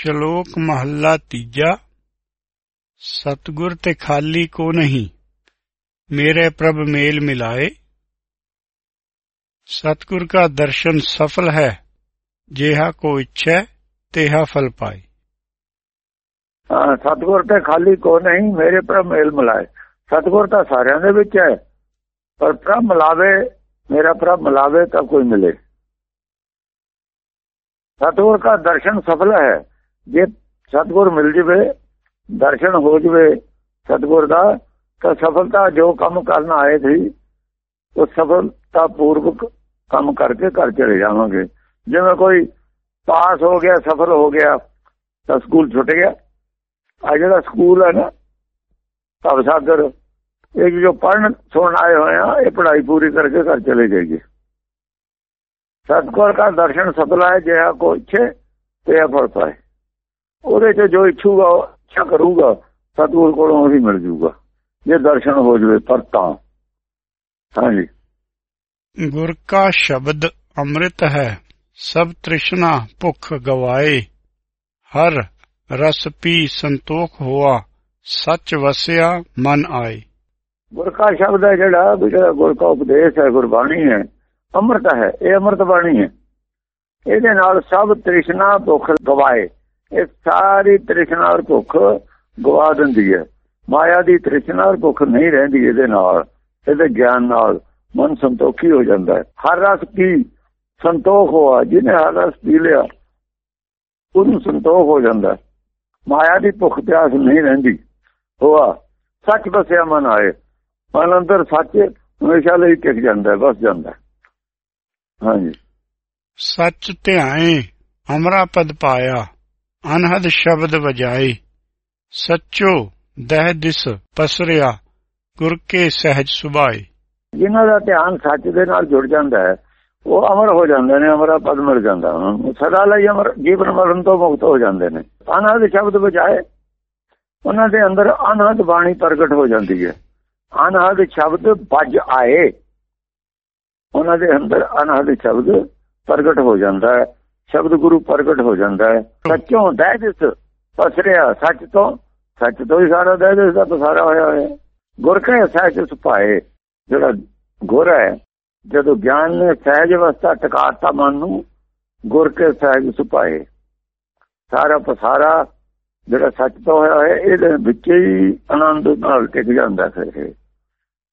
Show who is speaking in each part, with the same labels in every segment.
Speaker 1: ਸ਼ਲੋਕ ਮਹੱਲਾ ਤੀਜਾ ਸਤਗੁਰ ਤੇ ਖਾਲੀ ਕੋ ਨਹੀਂ ਮੇਰੇ ਪ੍ਰਭ ਮੇਲ ਮਿਲਾਏ ਸਤਗੁਰ का दर्शन सफल है जेहा को इच्छा तेहा फल पाए
Speaker 2: ਹਾਂ ਸਤਗੁਰ ਤੇ ਖਾਲੀ ਕੋ ਨਹੀਂ ਮੇਰੇ ਪ੍ਰਭ ਮੇਲ ਮਿਲਾਏ ਸਤਗੁਰ ਤਾਂ ਸਾਰਿਆਂ ਦੇ ਵਿੱਚ ਹੈ ਪਰ ਪ੍ਰਭ ਮਿਲਾਵੇ ਮੇਰਾ ਪ੍ਰਭ ਮਿਲਾਵੇ ਤਾਂ ਕੋਈ ਮਿਲੇ ਸਤਗੁਰ ਦਾ ਦਰਸ਼ਨ ਸਫਲ ਹੈ ਜੇ ਸਤਗੁਰ ਮਿਲ ਜਵੇ, ਦਰਸ਼ਨ ਹੋ ਜਵੇ ਸਤਗੁਰ ਦਾ, ਤਾਂ ਸਫਲਤਾ ਜੋ ਕੰਮ ਕਰਨ ਆਏ ਸੀ, ਉਹ ਸਫਲਤਾ ਪੂਰਵਕ ਕੰਮ ਕਰਕੇ ਘਰ ਚਲੇ ਜਾਵਾਂਗੇ। ਜਿਵੇਂ ਕੋਈ ਪਾਸ ਹੋ ਗਿਆ, ਸਫਲ ਹੋ ਗਿਆ, ਤਾਂ ਸਕੂਲ ਛੁੱਟ ਗਿਆ। ਆ ਜਿਹੜਾ ਸਕੂਲ ਹੈ ਨਾ ਭਵ ਸਾਗਰ, ਇਹ ਜੋ ਪੜਨ ਸੁਣਨ ਆਏ ਹੋਏ ਆ, ਇਹ ਪੜ੍ਹਾਈ ਪੂਰੀ ਕਰਕੇ ਘਰ ਚਲੇ ਜਾਈਏ। ਸਤਗੁਰ ਦਾ ਦਰਸ਼ਨ ਸਫਲ ਹੈ ਜਿਹਾ ਕੋ ਇੱਛੇ, ਤੇ ਇਹ ਫਲ ਪਾਏ। ਉਹਦੇ ਚ ਜੋ ਇੱਛੂਗਾ ਉਹ ਇੱਛਾ ਕਰੂਗਾ ਸਤਗੁਰ ਕੋਲੋਂ ਉਹੀ ਮਿਲ ਜੂਗਾ। ਜੇ ਦਰਸ਼ਨ ਹੋ ਜਵੇ ਪਰ ਤਾਂ। ਹਾਂਜੀ।
Speaker 1: ਗੁਰ ਕਾ ਸ਼ਬਦ ਅੰਮ੍ਰਿਤ ਹੈ ਸਭ ਤ੍ਰਿਸ਼ਨਾ ਭੁਖ ਗਵਾਏ। ਹਰ ਰਸ ਪੀ ਸੰਤੋਖ ਹੋਆ ਸੱਚ ਵਸਿਆ ਮਨ ਆਏ।
Speaker 2: ਗੁਰ ਕਾ ਸ਼ਬਦ ਹੈ ਜਿਹੜਾ ਜਿਹੜਾ ਗੁਰ ਕਾ ਉਪਦੇਸ਼ ਹੈ ਗੁਰਬਾਣੀ ਹੈ ਅੰਮ੍ਰਿਤ ਹੈ ਇਹ ਅੰਮ੍ਰਿਤ ਬਾਣੀ ਹੈ। ਇਹਦੇ ਨਾਲ ਸਭ ਤ੍ਰਿਸ਼ਨਾ ਭੁੱਖ ਗਵਾਏ। ਇਹ ਸਾਰੀ ਤ੍ਰਿਸ਼ਨਾ ਔਰ ਭੁੱਖ ਗਵਾ ਦਿੰਦੀ ਹੈ। ਮਾਇਆ ਦੀ ਤ੍ਰਿਸ਼ਨਾ ਔਰ ਭੁੱਖ ਨਹੀਂ ਰਹਿੰਦੀ ਇਹਦੇ ਨਾਲ, ਇਹਦੇ ਗਿਆਨ ਨਾਲ ਮਨ ਸੰਤੋਖੀ ਹੋ ਜਾਂਦਾ ਹੈ। ਹਰ ਰਸ ਕੀ ਸੰਤੋਖ ਹੋਆ, ਜਿਹਨੇ ਹਰ ਰਸ ਪੀ ਲਿਆ, ਉਹਨੂੰ ਸੰਤੋਖ ਹੋ ਜਾਂਦਾ ਮਾਇਆ ਦੀ ਭੁੱਖ ਪਿਆਸ ਨਹੀਂ ਰਹਿੰਦੀ। ਹੋਆ, ਸੱਚ ਬਸਿਆ ਮਨ ਆਏ। ਮਨ ਅੰਦਰ ਸੱਚ ਹਮੇਸ਼ਾ ਲਈ ਟਿਕ ਜਾਂਦਾ ਬਸ ਜਾਂਦਾ ਹਾਂਜੀ।
Speaker 1: ਸੱਚ ਧਿਆਏ ਅਮਰਾ ਪਦ ਪਾਇਆ। ਅਨਹਦ ਸ਼ਬਦ ਵਜਾਏ। ਸੱਚੋ ਦਹਿ ਦਿਸ ਪਸਰਿਆ, ਗੁਰ ਕੇ ਸਹਿਜ ਸੁਭਾਏ।
Speaker 2: ਜਿਨ੍ਹਾਂ ਦਾ ਧਿਆਨ ਸੱਚ ਦੇ ਨਾਲ ਜੁੜ ਜਾਂਦਾ ਹੈ, ਉਹ ਅਮਰ ਹੋ ਜਾਂਦੇ ਨੇ, ਅਮਰਾ ਪਦ ਮਿਲ ਜਾਂਦਾ ਉਹਨਾਂ ਨੂੰ ਸਦਾ ਲਈ ਅਮਰ, ਜੀਵਨ ਮਰਨ ਤੋਂ ਮੁਕਤ ਹੋ ਜਾਂਦੇ ਨੇ। ਅਨਹਦ ਸ਼ਬਦ ਵਜਾਏ, ਉਹਨਾਂ ਦੇ ਅੰਦਰ ਅਨਹਦ ਬਾਣੀ ਪ੍ਰਗਟ ਹੋ ਜਾਂਦੀ ਹੈ। ਅਨਹਦ ਸ਼ਬਦ ਵੱਜ ਆਏ, ਉਹਨਾਂ ਦੇ ਅੰਦਰ ਅਨਹਦ ਸ਼ਬਦ ਪ੍ਰਗਟ ਹੋ ਜਾਂਦਾ ਹੈ। ਸ਼ਬਦ ਗੁਰੂ ਪ੍ਰਗਟ ਹੋ ਜਾਂਦਾ ਹੈ। ਸੱਚੋਂ ਦਹਿ ਦਿਸ ਪਸਰਿਆ, ਸੱਚ ਤੋਂ ਸੱਚ ਤੋਂ ਹੀ ਸਾਰਾ ਦਹਿ ਦਿਸ ਦਾ ਪਸਾਰਾ ਹੋਇਆ ਹੋਇਆ ਗੁਰ ਕਹੇ ਸੱਚ ਸੁਭਾਏ ਜਿਹੜਾ ਗੁਰ ਹੈ, ਜਦੋਂ ਗਿਆਨ ਨੇ ਸਹਿਜ ਅਵਸਥਾ ਟਿਕਾਤਾ ਮਨ ਨੂੰ, ਗੁਰ ਕੇ ਸਹਿਜ ਸੁਭਾਏ ਸਾਰਾ ਪਸਾਰਾ ਜਿਹੜਾ ਸੱਚ ਤੋਂ ਹੋਇਆ ਹੈ ਇਹਦੇ ਵਿੱਚ ਹੀ ਆਨੰਦ ਨਾਲ ਟਿਕ ਜਾਂਦਾ ਫਿਰ ਇਹ।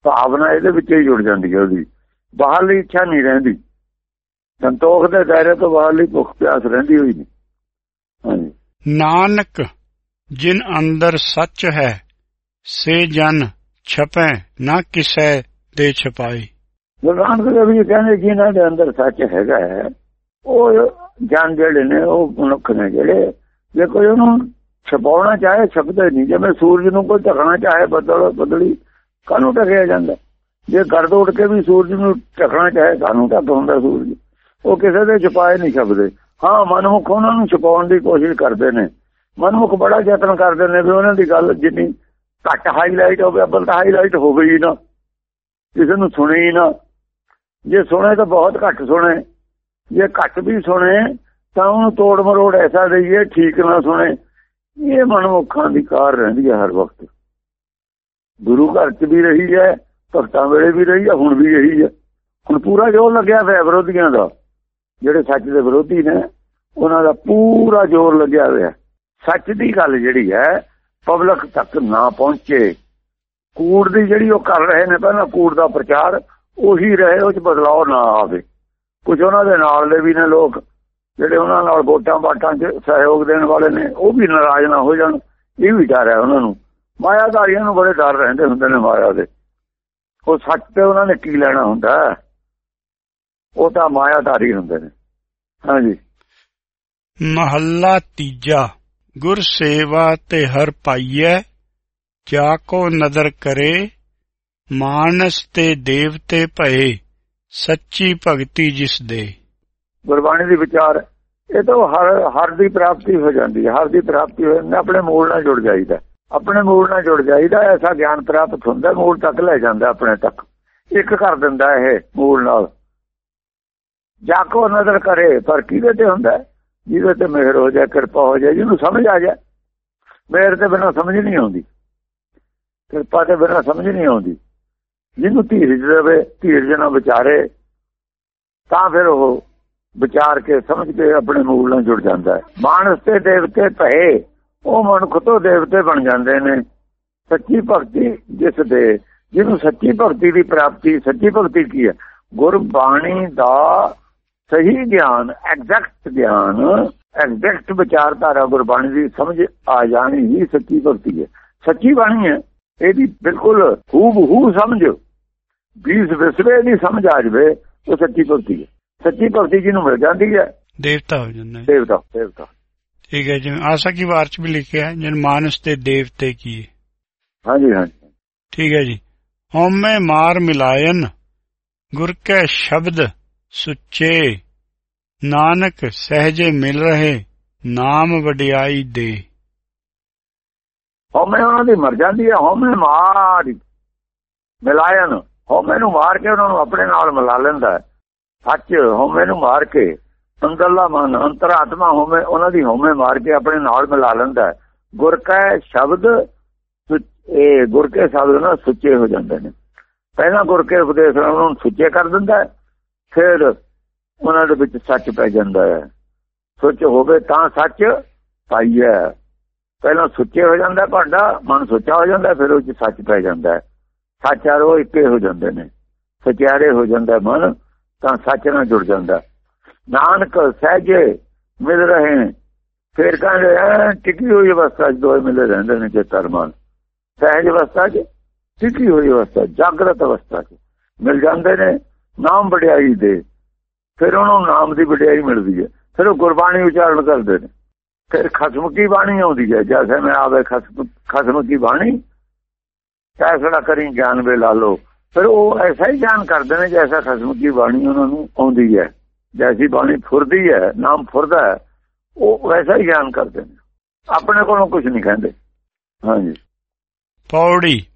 Speaker 2: ਭਾਵਨਾ ਇਹਦੇ ਵਿੱਚ ਹੀ ਜੁੜ ਜਾਂਦੀ ਹੈ ਉਹਦੀ। ਬਾਹਰਲੀ ਇੱਛਾ ਨਹੀਂ ਰਹਿੰਦੀ। ਸੰਤੋਖ ਦੇ ਦਾਇਰੇ ਤੋਂ ਬਾਹਰਲੀ ਭੁੱਖ ਪਿਆਸ ਰਹਿੰਦੀ ਹੋਈ ਨਹੀਂ।
Speaker 1: ਨਾਨਕ ਜਿਨ ਅੰਦਰ ਸੱਚ ਹੈ ਸੇ ਜਨ ਛਪੈ ਨਾ ਕਿਸੈ ਦੇ ਛਪਾਈ।
Speaker 2: ਗੁਰੂ ਨਾਨਕ ਦੇਵ ਜੀ ਕਹਿੰਦੇ ਜਿਨ੍ਹਾਂ ਦੇ ਅੰਦਰ ਸੱਚ ਹੈਗਾ ਹੈ ਉਹ ਜਨ ਜਿਹੜੇ ਨੇ ਉਹ ਮਨੁੱਖ ਨੇ ਜਿਹੜੇ ਜੇ ਕੋਈ ਉਹਨੂੰ ਛਪਾਉਣਾ ਚਾਹੇ ਛਪਦੇ ਨਹੀਂ। ਜਿਵੇਂ ਸੂਰਜ ਨੂੰ ਕੋਈ ਢਕਣਾ ਚਾਹੇ ਬੱਦਲ ਬਦਲੀ ਕਾਹਨੂੰ ਢਕਿਆ ਜਾਂਦਾ? ਜੇ ਗਰਦ ਉੱਡ ਕੇ ਵੀ ਸੂਰਜ ਨੂੰ ਢਕਣਾ ਚਾਹੇ ਕਾਹਨੂੰ ਢਕ ਹੁੰਦਾ ਸੂਰਜ? ਉਹ ਕਿਸੇ ਦੇ ਛਪਾਏ ਨਹੀਂ ਛਪਦੇ। ਹਾਂ, ਮਨਮੁਖ ਉਹਨਾਂ ਨੂੰ ਛਪਾਉਣ ਦੀ ਕੋਸ਼ਿਸ਼ ਕਰਦੇ ਨੇ। ਮਨਮੁਖ ਬੜਾ ਯਤਨ ਕਰਦੇ ਨੇ ਵੀ ਉਹਨਾਂ ਦੀ ਗੱਲ ਜਿੰਨੀ ਘੱਟ ਹਾਈਲਾਈਟ ਹੋਵੇ, ਅੱਬਲ ਤਾਂ ਹਾਈਲਾਈਟ ਹੋ ਗਈ ਨਾ। ਕਿਸੇ ਨੂੰ ਸੁਣੇ ਹੀ ਨਾ। ਜੇ ਸੁਣੇ ਤਾਂ ਬਹੁਤ ਘੱਟ ਸੁਣੇ। ਜੇ ਘੱਟ ਵੀ ਸੁਣੇ, ਤਾਂ ਉਹਨੂੰ ਤੋੜ ਮਰੋੜ ਐਸਾ ਦੇਈਏ, ਠੀਕ ਨਾ ਸੁਣੇ। ਇਹ ਮਨਮੁੱਖਾਂ ਦੀ ਕਾਰ ਰਹਿੰਦੀ ਹੈ ਹਰ ਵਕਤ। ਗੁਰੂ ਘਰ 'ਚ ਵੀ ਰਹੀ ਹੈ, ਭਗਤਾਂ ਵੇਲੇ ਵੀ ਰਹੀ ਹੈ, ਹੁਣ ਵੀ ਰਹੀ ਹੈ। ਹੁਣ ਪੂਰਾ ਜੋਰ ਲੱਗਿਆ ਹੋਇਆ ਵਿਰੋਧੀਆਂ ਦਾ। ਜਿਹੜੇ ਸੱਚ ਦੇ ਵਿਰੋਧੀ ਨੇ, ਉਹਨਾਂ ਦਾ ਪੂਰਾ ਜ਼ੋਰ ਲੱਗਿਆ ਹੋਇਆ। ਸੱਚ ਦੀ ਗੱਲ ਜਿਹੜੀ ਹੈ, ਪਬਲਿਕ ਤੱਕ ਨਾ ਪਹੁੰਚੇ। ਕੂੜ ਦੀ ਜਿਹੜੀ ਉਹ ਕਰ ਰਹੇ ਨੇ, ਪਹਿਲਾਂ ਕੂੜ ਦਾ ਪ੍ਰਚਾਰ, ਉਹੀ ਰਹੇ, ਉਹ ਚ ਬਦਲਾਅ ਨਾ ਆਵੇ। ਕੁਝ ਉਹਨਾਂ ਦੇ ਨਾਲ ਦੇ ਵੀ ਨੇ ਲੋਕ, ਜਿਹੜੇ ਉਹਨਾਂ ਨਾਲ ਵੋਟਾਂ ਬਾਟਾਂ 'ਚ ਸਹਿਯੋਗ ਦੇਣ ਵਾਲੇ ਨੇ, ਉਹ ਵੀ ਨਾਰਾਜ਼ ਨਾ ਹੋ ਜਾਣ। ਇਹ ਵੀ ਡਰ ਹੈ ਉਹਨਾਂ ਨੂੰ। ਮਾਇਆਦਾਰੀਆਂ ਨੂੰ ਬੜੇ ਡਰ ਰਹਿੰਦੇ ਹੁੰਦੇ ਨੇ ਮਾਇਆ ਦੇ। ਉਹ ਸੱਚ ਤੇ ਉਹਨਾਂ ਨੇ ਕੀ ਲੈਣਾ ਹੁੰਦਾ? ਉਹ ਤਾਂ ਮਾਇਆਦਾਰੀ ਹੁੰਦੇ ਨੇ। ਹਾਂਜੀ।
Speaker 1: ਮਹੱਲਾ ਤੀਜਾ। ਗੁਰ ਸੇਵਾ ਤੇ ਹਰ ਪਾਈਐ ਜਾ ਕੋ ਨਦਰ ਕਰੇ ਮਾਨਸ ਤੇ ਦੇਵਤੇ ਭਏ ਸੱਚੀ ਭਗਤੀ ਜਿਸ ਦੇ।
Speaker 2: ਗੁਰਬਾਣੀ ਦੀ ਵਿਚਾਰ ਇਹ ਤਾਂ ਹਰ ਹਰ ਦੀ ਪ੍ਰਾਪਤੀ ਹੋ ਜਾਂਦੀ ਹੈ। ਹਰ ਦੀ ਪ੍ਰਾਪਤੀ ਹੋ ਜਾਂਦੀ ਆਪਣੇ ਮੂਲ ਨਾਲ ਜੁੜ ਜਾਈਦਾ। ਆਪਣੇ ਮੂਲ ਨਾਲ ਜੁੜ ਜਾਈਦਾ ਐਸਾ ਗਿਆਨ ਪ੍ਰਾਪਤ ਹੁੰਦਾ ਮੂਲ ਤੱਕ ਲੈ ਜਾਂਦਾ ਆਪਣੇ ਤੱਕ। ਇੱਕ ਕਰ ਦਿੰਦਾ ਇਹ ਮੂਲ ਨਾਲ। ਜਾ ਕੋ ਨਜ਼ਰ ਕਰੇ, ਪਰ ਕਿਹਦੇ ਤੇ ਹੁੰਦਾ ਜਿਹਦੇ ਤੇ ਮਿਹਰ ਹੋ ਜਾਏ, ਕਿਰਪਾ ਹੋ ਜਾਏ, ਜਿਹਨੂੰ ਸਮਝ ਆ ਜਾਏ। ਮਿਹਰ ਤੇ ਬਿਨਾਂ ਸਮਝ ਨਹੀਂ ਆਉਂਦੀ। ਕਿਰਪਾ ਤੇ ਬਿਨਾਂ ਸਮਝ ਨਹੀਂ ਆਉਂਦੀ। ਜਿਹਨੂੰ ਧੀਰਜ ਦੇਵੇ, ਧੀਰਜ ਨਾਲ ਵਿਚਾਰੇ, ਤਾਂ ਫਿਰ ਉਹ ਵਿਚਾਰ ਕੇ ਸਮਝ ਕੇ ਆਪਣੇ ਮੂਲ ਨਾਲ ਜੁੜ ਜਾਂਦਾ ਹੈ। ਮਾਨਸ ਤੇ ਦੇਵਤੇ ਭਏ, ਉਹ ਮਨੁੱਖ ਤੋਂ ਦੇਵਤੇ ਬਣ ਜਾਂਦੇ ਨੇ। ਸੱਚੀ ਭਗਤੀ ਜਿਸ ਦੇ, ਜਿਹਨੂੰ ਸੱਚੀ ਭਗਤੀ ਦੀ ਪ੍ਰਾਪਤੀ, ਸੱਚੀ ਭਗਤੀ ਕੀ ਹੈ? ਗੁਰਬਾਣੀ ਦਾ ਸਹੀ ਗਿਆਨ ਐਗਜ਼ੈਕਟ ਗਿਆਨ ਐਗਜ਼ੈਕਟ ਵਿਚਾਰਧਾਰਾ ਗੁਰਬਾਣੀ ਦੀ ਸਮਝ ਆ ਜਾਣੀ ਹੀ ਸੱਚੀ ਭਗਤੀ ਹੈ ਸੱਚੀ ਬਾਣੀ ਹੈ ਇਹਦੀ ਬਿਲਕੁਲ ਹੂਬ ਹੂ ਸਮਝ 20 ਵਿਸਵੇ ਦੀ ਸਮਝ ਆ ਜਵੇ ਉਹ ਸੱਚੀ ਭਗਤੀ ਹੈ ਸੱਚੀ ਭਗਤੀ ਜਿਹਨੂੰ ਮਿਲ ਜਾਂਦੀ ਹੈ
Speaker 1: ਦੇਵਤਾ ਹੋ ਜਾਂਦਾ ਹੈ
Speaker 2: ਦੇਵਤਾ ਦੇਵਤਾ
Speaker 1: ਠੀਕ ਹੈ ਜਿਵੇਂ ਆਸਾ ਕੀ ਵਾਰ ਚ ਵੀ ਲਿਖਿਆ ਹੈ ਜਨ ਮਾਨਸ ਤੇ ਦੇਵਤੇ ਕੀ
Speaker 2: ਹਾਂਜੀ ਹਾਂਜੀ
Speaker 1: ਠੀਕ ਹੈ ਜੀ ਹਉਮੈ ਮਾਰ ਮਿਲਾਇਨ ਗੁਰ ਕੈ ਸ਼ਬਦ ਸੁੱਚੇ ਨਾਨਕ ਸਹਜੇ ਮਿਲ ਰਹੇ, ਨਾਮ ਵਡਿਆਈ ਦੇ।
Speaker 2: ਹਉਮੈ ਉਹਨਾਂ ਦੀ ਮਰ ਜਾਂਦੀ ਹੈ, ਹਉਮੈ ਮਾਰ ਮਿਲਾਇਨ ਹਉਮੈ ਨੂੰ ਮਾਰ ਕੇ ਉਹਨਾਂ ਨੂੰ ਆਪਣੇ ਨਾਲ ਮਿਲਾ ਲੈਂਦਾ ਹੈ। ਸੱਚ, ਹਉਮੈ ਨੂੰ ਮਾਰ ਕੇ ਅੰਦਰਲਾ ਮਨ, ਅੰਤਰਾਤਮਾ ਹਉਮੈ, ਉਹਨਾਂ ਦੀ ਹਉਮੈ ਮਾਰ ਕੇ ਆਪਣੇ ਨਾਲ ਮਿਲਾ ਲੈਂਦਾ ਹੈ। ਗੁਰ ਕੈ ਸ਼ਬਦ ਸੁ- ਇਹ ਗੁਰ ਕੇ ਸ਼ਬਦ ਨਾਲ ਸੁੱਚੇ ਹੋ ਜਾਂਦੇ ਨੇ। ਪਹਿਲਾਂ ਗੁਰ ਕੇ ਉਪਦੇਸ਼ ਨਾਲ ਉਹਨਾਂ ਨੂੰ ਸੁੱਚੇ ਕਰ ਦਿੰਦਾ ਹੈ ਫਿਰ ਉਹਨਾਂ ਦੇ ਵਿੱਚ ਸੱਚ ਪੈ ਜਾਂਦਾ ਹੈ। ਸੁੱਚ ਹੋਵੇ ਤਾਂ ਸੱਚ ਪਾਈਐ ਪਹਿਲਾਂ ਸੁੱਚੇ ਹੋ ਜਾਂਦਾ ਭਾਂਡਾ, ਮਨ ਸੁੱਚਾ ਹੋ ਜਾਂਦਾ ਫਿਰ ਉਹ ਚ ਸੱਚ ਪੈ ਜਾਂਦਾ ਹੈ। ਸੱਚ ਇੱਕੇ ਹੋ ਜਾਂਦੇ ਨੇ। ਸਚਿਆਰੇ ਹੋ ਜਾਂਦਾ ਮਨ, ਤਾਂ ਸੱਚ ਨਾਲ ਜੁੜ ਜਾਂਦਾ ਨਾਨਕ ਸਹਿਜੇ ਮਿਲ ਰਹੇ ਨੇ। ਫਿਰ ਕਹਿੰਦੇ ਐ ਟਿਕੀ ਹੋਈ ਅਵਸਥਾ 'ਚ ਦੋਏ ਮਿਲੇ ਰਹਿੰਦੇ ਨੇ ਜੇ ਤਰਮਾਨ ਸਹਿਜ ਅਵਸਥਾ 'ਚ, ਟਿਕੀ ਹੋਈ ਅਵਸਥਾ, ਜਾਗਰਤ ਅਵਸਥਾ 'ਚ ਮਿਲ ਜਾਂਦੇ ਨੇ। ਨਾਮ ਵਡਿਆਈ ਦੇ। ਫਿਰ ਉਹਨੂੰ ਨਾਮ ਦੀ ਵਡਿਆਈ ਮਿਲਦੀ ਹੈ। ਫਿਰ ਉਹ ਗੁਰਬਾਣੀ ਉਚਾਰਨ ਕਰਦੇ ਨੇ। ਫਿਰ ਖਸਮ ਕੀ ਬਾਣੀ ਆਉਂਦੀ ਹੈ। ਜੈਸੇ ਮੈਂ ਆਵੇ ਖਸਮ ਖਸਮ ਕੀ ਬਾਣੀ, ਫੈਸਲਾ ਕਰੀ ਗਿਆਨ ਵੇ ਲਾ ਲੋ ਫਿਰ ਉਹ ਐਸਾ ਹੀ ਗਿਆਨ ਕਰਦੇ ਨੇ ਜੈਸਾ ਖਸਮ ਕੀ ਬਾਣੀ ਉਹਨਾਂ ਨੂੰ ਆਉਂਦੀ ਹੈ। ਜੈਸੀ ਬਾਣੀ ਫੁਰਦੀ ਹੈ, ਨਾਮ ਫੁਰਦਾ ਹੈ, ਉਹ ਵੈਸਾ ਹੀ ਗਿਆਨ ਕਰਦੇ ਨੇ। ਆਪਣੇ ਕੋਲੋਂ ਕੁਝ ਨਹੀਂ ਕਹਿੰਦੇ। ਹਾਂਜੀ।
Speaker 1: ਪੌੜੀ।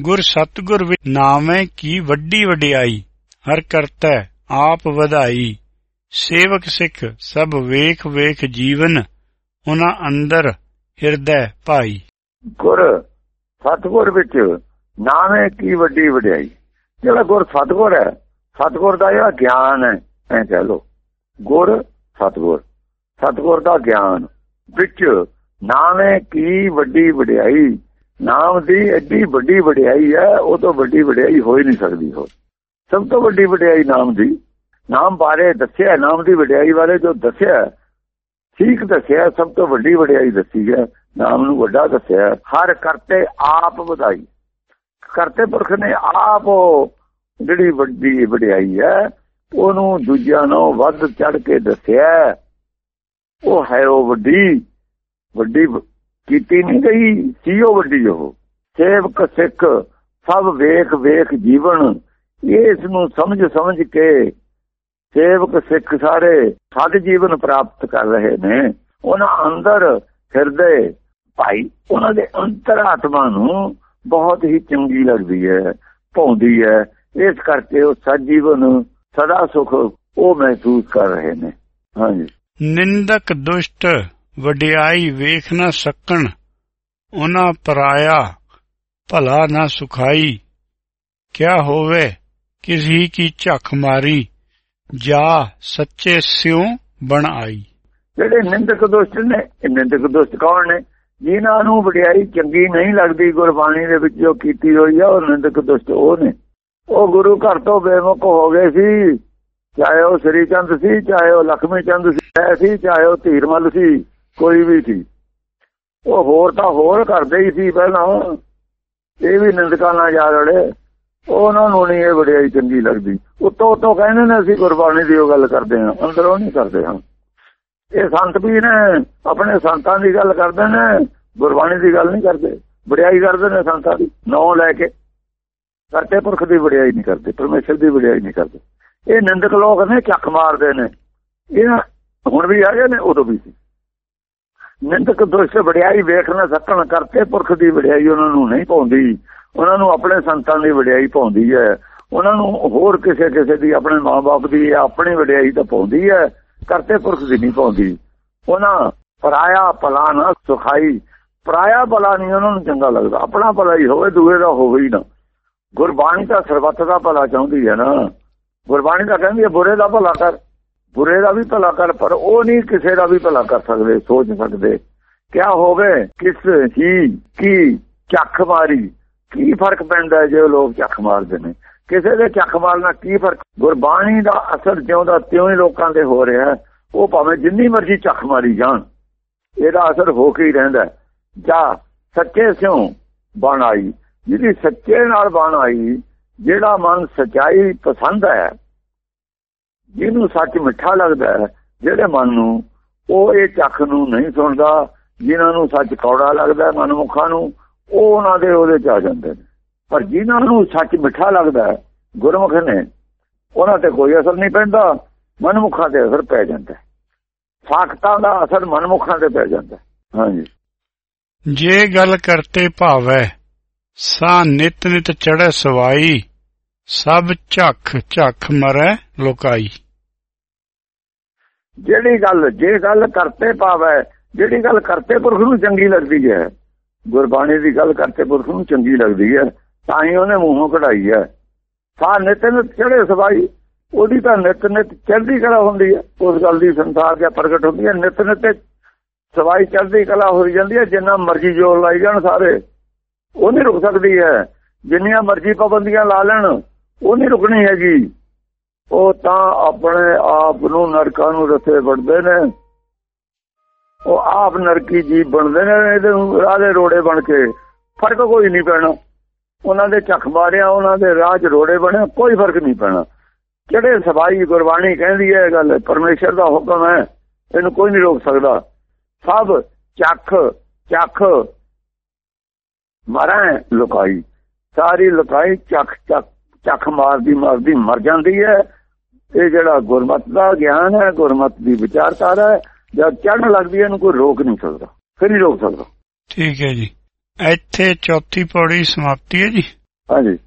Speaker 1: ਗੁਰ ਸਤਗੁਰ ਵਿੱਚ ਨਾਮੈ ਕੀ ਵੱਡੀ ਵਡਿਆਈ। ਹਰ ਕਰਤਾ ਆਪ ਵਧਾਈ। ਸੇਵਕ ਸਿੱਖ ਸਭ ਵੇਖ ਵੇਖ ਜੀਵਨ, ਉਹਨਾਂ ਅੰਦਰ ਹਿਰਦੈ ਭਾਈ।
Speaker 2: ਗੁਰ ਸਤਗੁਰ ਵਿੱਚ ਨਾਮ ਕੀ ਵੱਡੀ ਵਡਿਆਈ। ਜਿਹੜਾ ਗੁਰ ਸਤਗੁਰ ਹੈ, ਸਤਗੁਰ ਦਾ ਇਹ ਗਿਆਨ ਹੈ, ਐ ਕਹਿ ਲੋ ਗੁਰ ਸਤਗੁਰ ਸਤਗੁਰ ਦਾ ਗਿਆਨ ਵਿੱਚ ਨਾਮ ਕੀ ਵੱਡੀ ਵਡਿਆਈ, ਨਾਮ ਦੀ ਐਡੀ ਵੱਡੀ ਵਡਿਆਈ ਹੈ ਉਹ ਤੋਂ ਵੱਡੀ ਵਡਿਆਈ ਹੋ ਹੀ ਨਹੀਂ ਸਕਦੀ ਹੋਰ। ਸਭ ਤੋਂ ਵੱਡੀ ਵਡਿਆਈ ਨਾਮ ਦੀ, ਨਾਮ ਬਾਰੇ ਦੱਸਿਆ, ਨਾਮ ਦੀ ਵਡਿਆਈ ਬਾਰੇ ਜੋ ਦੱਸਿਆ, ਠੀਕ ਦੱਸਿਆ, ਸਭ ਤੋਂ ਵੱਡੀ ਵਡਿਆਈ ਦੱਸੀ ਹੈ, ਨਾਮ ਨੂੰ ਵੱਡਾ ਦੱਸਿਆ, ਹਰ ਕਰਤੇ ਆਪ ਵਧਾਈ। ਕਰਤੇ ਪੁਰਖ ਨੇ ਆਪ ਜਿਹੜੀ ਵੱਡੀ ਵਡਿਆਈ ਹੈ, ਉਹਨੂੰ ਦੂਜਿਆਂ ਨੂੰ ਵੱਧ ਚੜ ਕੇ ਦੱਸਿਆ। ਉਹ ਹੈ ਉਹ ਵੱਡੀ ਵੱਡੀ ਕੀਤੀ ਨਹੀਂ ਗਈ, ਸੀ ਉਹ ਵੱਡੀ ਉਹ। ਸੇਵਕ ਸਿੱਖ, ਸਭ ਵੇਖ ਵੇਖ ਜੀਵਨ ਇਸ ਨੂੰ ਸਮਝ ਸਮਝ ਕੇ ਸੇਵਕ ਸਿੱਖ ਸਾਰੇ ਸਦ ਜੀਵਨ ਪ੍ਰਾਪਤ ਕਰ ਰਹੇ ਨੇ। ਉਹਨਾਂ ਅੰਦਰ ਹਿਰਦੇ ਭਾਈ, ਉਹਨਾਂ ਦੇ ਅੰਤਰਾਤਮਾ ਨੂੰ ਬਹੁਤ ਹੀ ਚੰਗੀ ਲੱਗਦੀ ਹੈ, ਭਾਉਂਦੀ ਹੈ। ਇਸ ਕਰਕੇ ਉਹ ਸਦ ਜੀਵਨ ਸਦਾ ਸੁਖ ਉਹ ਮਹਿਸੂਸ ਕਰ ਰਹੇ ਨੇ। ਹਾਂਜੀ।
Speaker 1: ਨਿੰਦਕ ਦੁਸ਼ਟ ਵਡਿਆਈ ਵੇਖ ਨਾ ਸਕਣ, ਉਹਨਾਂ ਪਰਾਇਆ ਭਲਾ ਨਾ ਸੁਖਾਈ। ਕਿਆ ਹੋਵੇ? ਕਿਸੀ ਕੀ ਝੱਖ ਮਾਰੀ ਜਾ ਸੱਚੇ ਸਿਉ ਬਣ ਆਈ
Speaker 2: ਜਿਹੜੇ ਨਿੰਦਕ ਦੁਸ਼ਟ ਨੇ, ਇਹ ਨਿੰਦਕ ਦੁਸ਼ਟ ਕੌਣ ਨੇ? ਜਿਨ੍ਹਾਂ ਨੂੰ ਵਡਿਆਈ ਚੰਗੀ ਨਹੀਂ ਲੱਗਦੀ, ਗੁਰਬਾਣੀ ਦੇ ਵਿੱਚ ਜੋ ਕੀਤੀ ਹੋਈ ਆ, ਉਹ ਨਿੰਦਕ ਦੁਸ਼ਟ ਉਹ ਨੇ। ਉਹ ਗੁਰੂ ਘਰ ਤੋਂ ਬੇਮੁਖ ਹੋ ਗਏ ਸੀ। ਚਾਹੇ ਉਹ ਸ੍ਰੀ ਚੰਦ ਸੀ, ਚਾਹੇ ਉਹ ਲਖਮੀ ਚੰਦ ਸੀ, ਚਾਹੇ ਉਹ ਧੀਰਮਲ ਸੀ, ਕੋਈ ਵੀ ਸੀ। ਉਹ ਹੋਰ ਤਾਂ ਹੋਰ ਕਰਦੇ ਹੀ ਸੀ ਪਹਿਲਾਂ। ਇਹ ਵੀ ਨਿੰਦਕਾਂ ਨਾਲ ਜਾ ਰੜੇ ਉਹਨਾਂ ਨੂੰ ਨਹੀਂ ਇਹ ਵਡਿਆਈ ਚੰਗੀ ਲੱਗਦੀ। ਉਤੋਂ ਉਤੋਂ ਕਹਿੰਦੇ ਨੇ, ਅਸੀਂ ਗੁਰਬਾਣੀ ਦੀ ਉਹ ਗੱਲ ਕਰਦੇ ਹਾਂ। ਅੰਦਰੋਂ ਨਹੀਂ ਕਰਦੇ ਹਾਂ। ਇਹ ਸੰਤ ਵੀ ਨੇ, ਆਪਣੇ ਸੰਤਾਂ ਦੀ ਗੱਲ ਕਰਦੇ ਨੇ, ਗੁਰਬਾਣੀ ਦੀ ਗੱਲ ਨਹੀਂ ਕਰਦੇ। ਵਡਿਆਈ ਕਰਦੇ ਨੇ ਸੰਤਾਂ ਦੀ। ਨਾਂ ਲੈ ਕੇ। ਕਰਤੇ ਪੁਰਖ ਦੀ ਵਡਿਆਈ ਨਹੀਂ ਕਰਦੇ, ਪਰਮੇਸ਼ਰ ਦੀ ਵਡਿਆਈ ਨਹੀਂ ਕਰਦੇ। ਇਹ ਨਿੰਦਕ ਲੋਕ ਨੇ, ਚੱਕ ਮਾਰਦੇ ਨੇ। ਇਹ ਹੁਣ ਵੀ ਆ ਗਏ ਨੇ, ਉਦੋਂ ਵੀ ਸੀ। ਨਿੰਦਕ ਦੋਸ਼ ਵਡਿਆਈ ਵੇਖ ਨਾ ਕਰਤੇ ਪੁਰਖ ਦੀ ਵਡਿਆਈ ਉਹਨਾਂ ਨੂੰ ਨਹੀਂ ਪਾਉਂਦੀ। ਉਹਨਾਂ ਨੂੰ ਆਪਣੇ ਸੰਤਾਂ ਦੀ ਵਡਿਆਈ ਪਾਉਂਦੀ ਹੈ। ਉਹਨਾਂ ਨੂੰ ਹੋਰ ਕਿਸੇ ਕਿਸੇ ਦੀ ਆਪਣੇ ਮਾਪੇ ਦੀ ਆਪਣੀ ਵਡਿਆਈ ਤਾਂ ਪਾਉਂਦੀ ਹੈ ਕਰਤੇ ਪੁਰਖ ਦੀ ਨਹੀਂ ਪਾਉਂਦੀ। ਉਹਨਾਂ ਪਰਾਇਆ ਭਲਾ ਨਾ ਸੁਖਾਈ। ਪਰਾਇਆ ਭਲਾ ਨਹੀਂ ਉਹਨਾਂ ਨੂੰ ਚੰਗਾ ਲੱਗਦਾ। ਆਪਣਾ ਭਲਾ ਹੀ ਹੋਵੇ, ਦੂਏ ਦਾ ਹੋਵੇ ਹੀ ਨਾ। ਗੁਰਬਾਣੀ ਤਾਂ ਸਰਬੱਤ ਦਾ ਭਲਾ ਚਾਹੁੰਦੀ ਹੈ ਨਾ। ਗੁਰਬਾਣੀ ਤਾਂ ਕਹਿੰਦੀ ਹੈ, ਬੁਰੇ ਦਾ ਭਲਾ ਕਰ। ਬੁਰੇ ਦਾ ਵੀ ਭਲਾ ਕਰ, ਪਰ ਉਹ ਨਹੀਂ ਕਿਸੇ ਦਾ ਵੀ ਭਲਾ ਕਰ ਸਕਦੇ, ਸੋਚ ਸਕਦੇ। ਕਿਆ ਹੋਵੇ, ਕਿਸ ਹੀ ਕੀ ਚੱਖ ਮਾਰੀ। ਕੀ ਫ਼ਰਕ ਪੈਂਦਾ ਜੇ ਲੋਕ ਚੱਖ ਮਾਰਦੇ ਨੇ? ਕਿਸੇ ਦੇ ਚੱਖ ਮਾਰਨਾ ਕੀ ਫ਼ਰਕ? ਗੁਰਬਾਣੀ ਦਾ ਅਸਰ ਜਿਉਂਦਾ ਤਿਉਂ ਹੀ ਲੋਕਾਂ ਦੇ ਹੋ ਰਿਹਾ ਉਹ ਭਾਵੇਂ ਜਿੰਨੀ ਮਰਜ਼ੀ ਚੱਖ ਮਾਰੀ ਜਾਣ। ਇਹਦਾ ਅਸਰ ਹੋ ਕੇ ਹੀ ਰਹਿੰਦਾ ਜਾਂ ਸੱਚੇ ਸਿਉ ਬਣ ਆਈ। ਜਿਹਦੀ ਸੱਚੇ ਨਾਲ ਬਣ ਆਈ, ਜਿਹੜਾ ਮਨ ਸਚਾਈ ਪਸੰਦ ਹੈ, ਜਿਹਨੂੰ ਸੱਚ ਮਿੱਠਾ ਲੱਗਦਾ ਹੈ, ਜਿਹੜੇ ਮਨ ਨੂੰ, ਉਹ ਇਹ ਚੱਖ ਨੂੰ ਨਹੀਂ ਸੁਣਦਾ, ਜਿਨ੍ਹਾਂ ਨੂੰ ਸੱਚ ਕੌੜਾ ਲੱਗਦਾ ਮਨਮੁਖਾਂ ਨੂੰ ਉਹ ਉਹਨਾਂ ਦੇ ਉਹਦੇ ਚ ਆ ਜਾਂਦੇ ਨੇ। ਪਰ ਜਿਨ੍ਹਾਂ ਨੂੰ ਸੱਚ ਮਿੱਠਾ ਲੱਗਦਾ ਗੁਰਮੁਖ ਨੇ ਉਹਨਾਂ ਤੇ ਕੋਈ ਅਸਰ ਨਹੀਂ ਪੈਂਦਾ ਮਨਮੁਖਾਂ ਤੇ ਅਸਰ ਪੈ ਜਾਂਦਾ ਸਾਖਤਾਂ ਦਾ ਅਸਰ ਮਨਮੁਖਾਂ ਤੇ ਪੈ ਜਾਂਦਾ ਹਾਂਜੀ।
Speaker 1: ਜੇ ਗੱਲ ਕਰਤੇ ਭਾਵੈ ਸਾ ਨਿਤ ਨਿਤ ਚੜੈ ਸਵਾਈ ਸਭ ਝੱਖ ਝੱਖ ਮਰੈ ਲੋਕਾਈ।
Speaker 2: ਜਿਹੜੀ ਗੱਲ ਜੇ ਗੱਲ ਕਰਤੇ ਪਾਵੈ ਜਿਹੜੀ ਗੱਲ ਕਰਤੇ ਪੁਰਖ ਨੂੰ ਚੰਗੀ ਲੱਗਦੀ ਹੈ ਗੁਰਬਾਣੀ ਦੀ ਗੱਲ ਕਰਕੇ ਪੁਰਖ ਨੂੰ ਚੰਗੀ ਲੱਗਦੀ ਹੈ, ਤਾਂ ਹੀ ਉਹਨੇ ਮੂੰਹੋਂ ਕਢਾਈ ਹੈ। ਸਾ ਨਿਤ ਨਿਤ ਚੜੇ ਸਵਾਈ, ਉਹਦੀ ਤਾਂ ਨਿਤ ਨਿਤ ਚੜ੍ਹਦੀ ਕਲਾ ਹੁੰਦੀ ਹੈ। ਉਸ ਗੱਲ ਦੀ ਸੰਸਾਰ ਦੇ ਪ੍ਰਗਟ ਹੁੰਦੀ ਹੈ, ਨਿਤ ਨਿਤ ਸਵਾਈ ਚੜ੍ਹਦੀ ਕਲਾ ਹੋ ਜਾਂਦੀ ਹੈ, ਜਿੰਨਾ ਮਰਜ਼ੀ ਜੋਰ ਲਾਈ ਜਾਣ ਸਾਰੇ। ਉਹ ਨਹੀਂ ਰੁਕ ਸਕਦੀ ਹੈ। ਜਿੰਨੀਆਂ ਮਰਜ਼ੀ ਪਾਬੰਦੀਆਂ ਲਾ ਲੈਣ, ਉਹ ਨਹੀਂ ਰੁਕਣੀ ਹੈਗੀ। ਉਹ ਤਾਂ ਆਪਣੇ ਆਪ ਨੂੰ ਨਰਕਾਂ ਨੂੰ ਰਸੇ ਵੜਦੇ ਨੇ। ਉਹ ਆਪ ਨਰਕੀ ਜੀਵ ਬਣਦੇ ਨੇ, ਇਹਦੇ ਰਾਹ ਰੋੜੇ ਬਣ ਕੇ। ਫ਼ਰਕ ਕੋਈ ਨਹੀਂ ਪੈਣਾ। ਉਹਨਾਂ ਦੇ ਚੱਖ ਮਾਰਿਆ, ਉਹਨਾਂ ਦੇ ਰਾਹ 'ਚ ਰੋੜੇ ਬਣਿਆ, ਕੋਈ ਫ਼ਰਕ ਨਹੀਂ ਪੈਣਾ। ਜਿਹੜੇ ਸਭਾਈ ਗੁਰਬਾਣੀ ਕਹਿੰਦੀ ਹੈ ਇਹ ਗੱਲ, ਪਰਮੇਸ਼ਰ ਦਾ ਹੁਕਮ ਹੈ, ਇਹਨੂੰ ਕੋਈ ਨਹੀਂ ਰੋਕ ਸਕਦਾ। ਸਭ ਚੱਖ ਚੱਖ, ਮਰਾਂ, ਲੁਕਾਈ। ਸਾਰੀ ਲੁਕਾਈ ਚੱਖ ਚੱਖ ਚੱਖ ਮਾਰਦੀ ਮਾਰਦੀ ਮਰ ਜਾਂਦੀ ਹੈ। ਇਹ ਜਿਹੜਾ ਗੁਰਮਤ ਦਾ ਗਿਆਨ ਹੈ, ਗੁਰਮਤ ਦੀ ਵਿਚਾਰਧਾਰਾ ਹੈ ਜਦ ਚੜਨ ਲੱਗਦੀ ਹੈ ਇਹਨੂੰ ਕੋਈ ਰੋਕ ਨਹੀਂ ਸਕਦਾ ਫਿਰ ਹੀ ਰੋਕ ਸਕਦਾ।
Speaker 1: ਠੀਕ ਹੈ ਜੀ। ਇੱਥੇ ਚੌਥੀ ਪੌੜੀ ਸਮਾਪਤੀ ਹੈ ਜੀ।
Speaker 2: ਹਾਂਜੀ।